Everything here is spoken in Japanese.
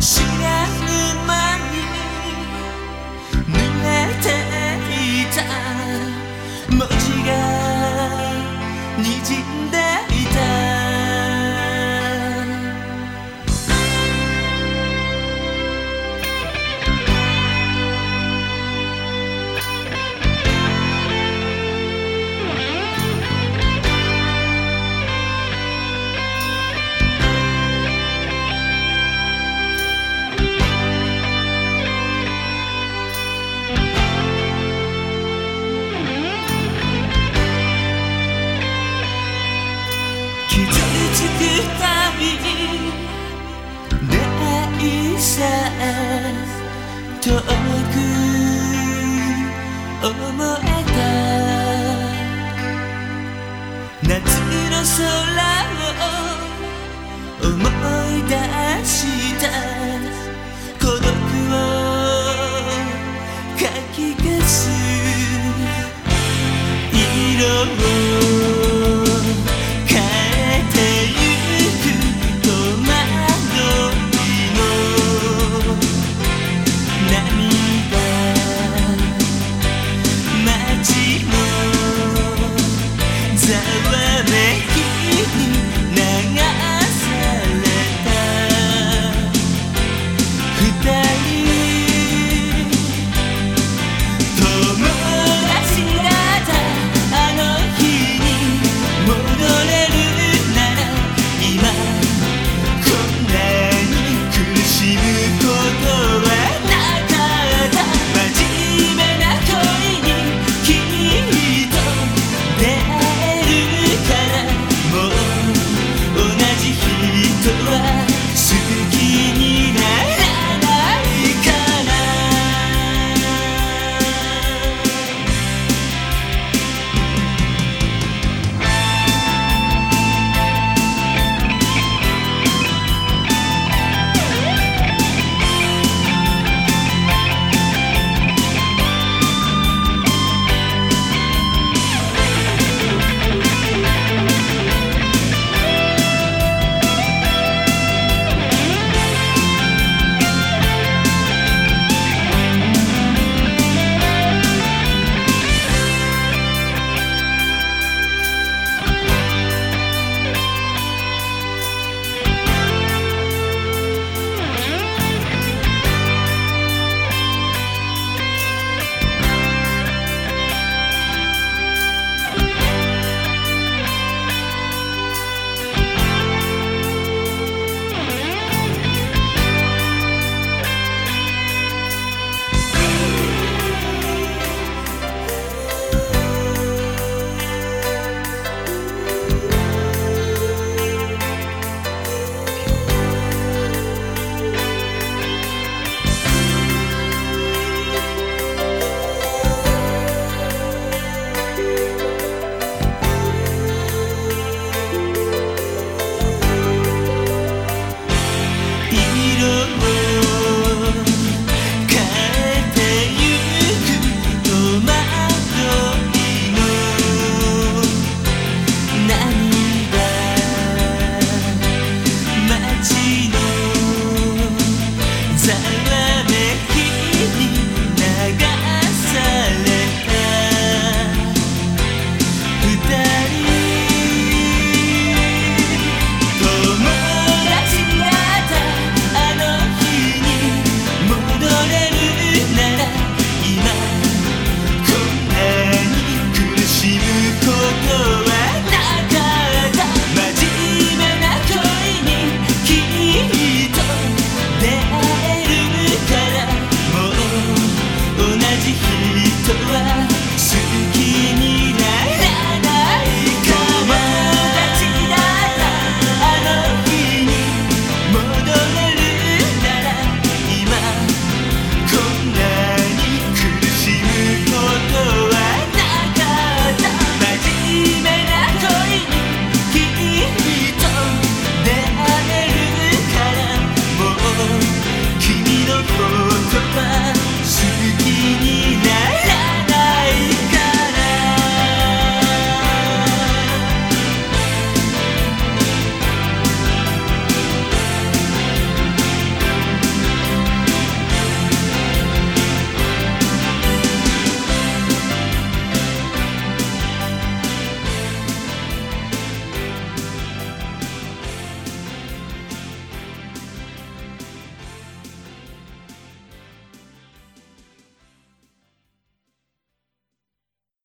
See ないさ遠く思えた夏の空を思い出した孤独をかき消す色を